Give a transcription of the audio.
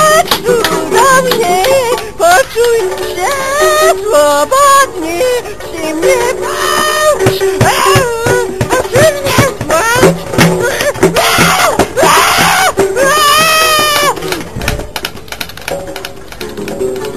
Нет, ко мне, почуйся, свободни, ты мне помощь. Ты. Э, э, э,